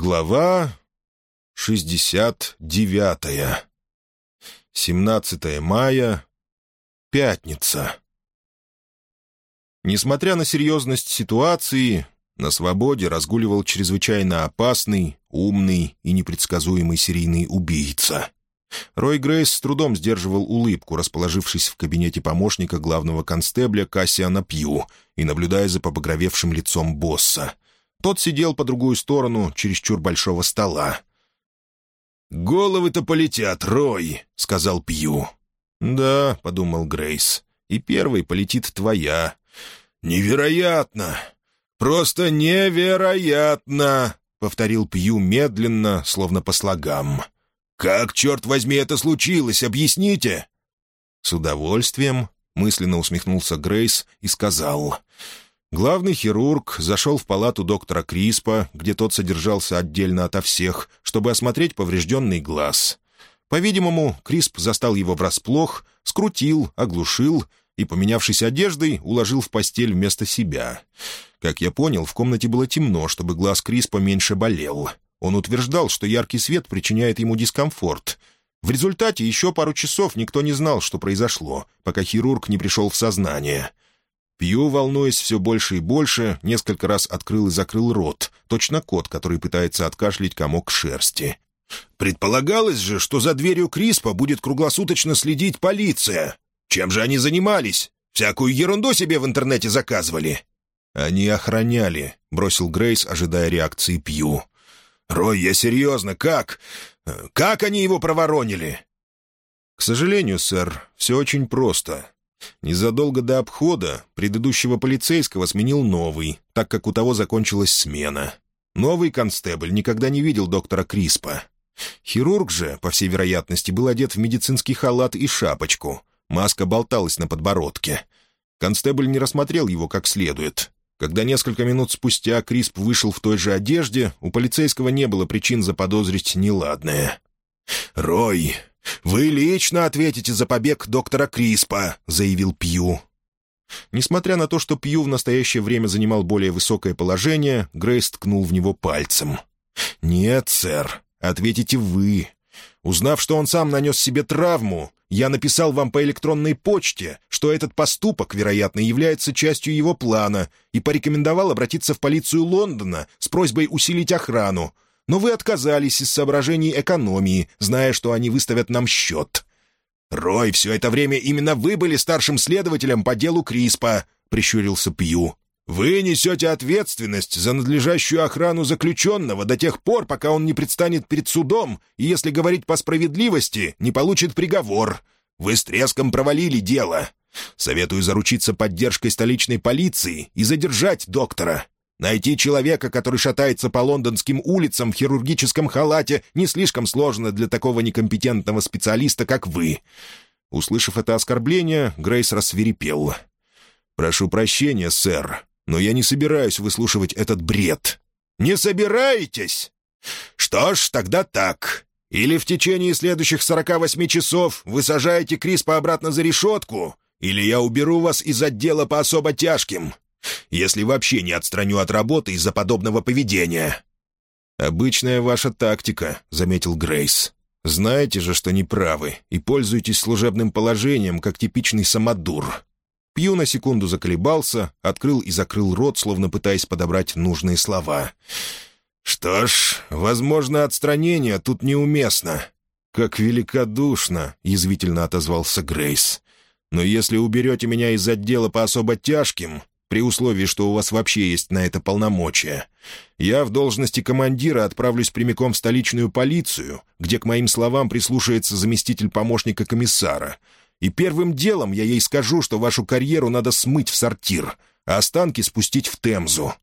Глава 69. 17 мая. Пятница. Несмотря на серьезность ситуации, на свободе разгуливал чрезвычайно опасный, умный и непредсказуемый серийный убийца. Рой Грейс с трудом сдерживал улыбку, расположившись в кабинете помощника главного констебля Кассиана Пью и наблюдая за побагровевшим лицом босса. Тот сидел по другую сторону чересчур большого стола. «Головы-то полетят, Рой», — сказал Пью. «Да», — подумал Грейс, — «и первый полетит твоя». «Невероятно! Просто невероятно!» — повторил Пью медленно, словно по слогам. «Как, черт возьми, это случилось? Объясните!» «С удовольствием», — мысленно усмехнулся Грейс и сказал. Главный хирург зашел в палату доктора Криспа, где тот содержался отдельно ото всех, чтобы осмотреть поврежденный глаз. По-видимому, Крисп застал его врасплох, скрутил, оглушил и, поменявшись одеждой, уложил в постель вместо себя. Как я понял, в комнате было темно, чтобы глаз Криспа меньше болел. Он утверждал, что яркий свет причиняет ему дискомфорт. В результате еще пару часов никто не знал, что произошло, пока хирург не пришел в сознание — Пью, волнуясь все больше и больше, несколько раз открыл и закрыл рот, точно кот, который пытается откашлять комок шерсти. «Предполагалось же, что за дверью Криспа будет круглосуточно следить полиция. Чем же они занимались? Всякую ерунду себе в интернете заказывали?» «Они охраняли», — бросил Грейс, ожидая реакции Пью. «Рой, я серьезно, как? Как они его проворонили?» «К сожалению, сэр, все очень просто. Незадолго до обхода предыдущего полицейского сменил новый, так как у того закончилась смена. Новый констебль никогда не видел доктора Криспа. Хирург же, по всей вероятности, был одет в медицинский халат и шапочку. Маска болталась на подбородке. Констебль не рассмотрел его как следует. Когда несколько минут спустя Крисп вышел в той же одежде, у полицейского не было причин заподозрить неладное. «Рой, «Вы лично ответите за побег доктора Криспа», — заявил Пью. Несмотря на то, что Пью в настоящее время занимал более высокое положение, Грейс ткнул в него пальцем. «Нет, сэр, ответите вы. Узнав, что он сам нанес себе травму, я написал вам по электронной почте, что этот поступок, вероятно, является частью его плана, и порекомендовал обратиться в полицию Лондона с просьбой усилить охрану, но вы отказались из соображений экономии, зная, что они выставят нам счет». «Рой, все это время именно вы были старшим следователем по делу Криспа», — прищурился Пью. «Вы несете ответственность за надлежащую охрану заключенного до тех пор, пока он не предстанет перед судом и, если говорить по справедливости, не получит приговор. Вы с треском провалили дело. Советую заручиться поддержкой столичной полиции и задержать доктора. Найти человека, который шатается по лондонским улицам в хирургическом халате, не слишком сложно для такого некомпетентного специалиста, как вы». Услышав это оскорбление, Грейс рассверепел. «Прошу прощения, сэр, но я не собираюсь выслушивать этот бред». «Не собираетесь? Что ж, тогда так. Или в течение следующих сорока восьми часов вы сажаете Криспа обратно за решетку, или я уберу вас из отдела по особо тяжким если вообще не отстраню от работы из-за подобного поведения». «Обычная ваша тактика», — заметил Грейс. «Знаете же, что неправы, и пользуетесь служебным положением, как типичный самодур». Пью на секунду заколебался, открыл и закрыл рот, словно пытаясь подобрать нужные слова. «Что ж, возможно, отстранение тут неуместно». «Как великодушно!» — язвительно отозвался Грейс. «Но если уберете меня из отдела по особо тяжким, при условии, что у вас вообще есть на это полномочия. Я в должности командира отправлюсь прямиком в столичную полицию, где к моим словам прислушается заместитель помощника комиссара. И первым делом я ей скажу, что вашу карьеру надо смыть в сортир, а останки спустить в Темзу.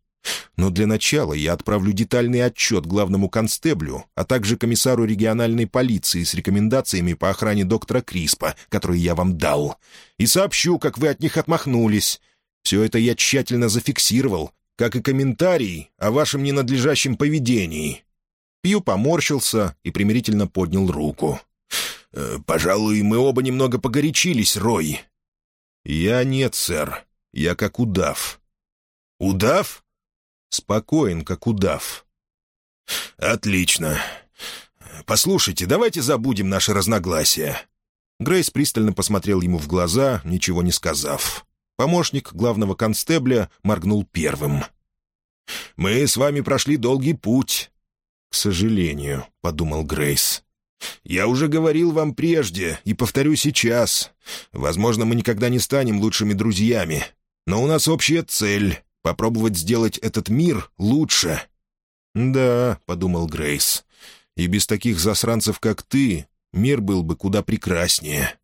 Но для начала я отправлю детальный отчет главному констеблю, а также комиссару региональной полиции с рекомендациями по охране доктора Криспа, которые я вам дал, и сообщу, как вы от них отмахнулись». Все это я тщательно зафиксировал, как и комментарий о вашем ненадлежащем поведении». Пью поморщился и примирительно поднял руку. «Э, «Пожалуй, мы оба немного погорячились, Рой». «Я нет, сэр. Я как удав». «Удав?» «Спокоен, как удав». «Отлично. Послушайте, давайте забудем наши разногласия». Грейс пристально посмотрел ему в глаза, ничего не сказав. Помощник главного констебля моргнул первым. «Мы с вами прошли долгий путь». «К сожалению», — подумал Грейс. «Я уже говорил вам прежде и повторю сейчас. Возможно, мы никогда не станем лучшими друзьями, но у нас общая цель — попробовать сделать этот мир лучше». «Да», — подумал Грейс, — «и без таких засранцев, как ты, мир был бы куда прекраснее».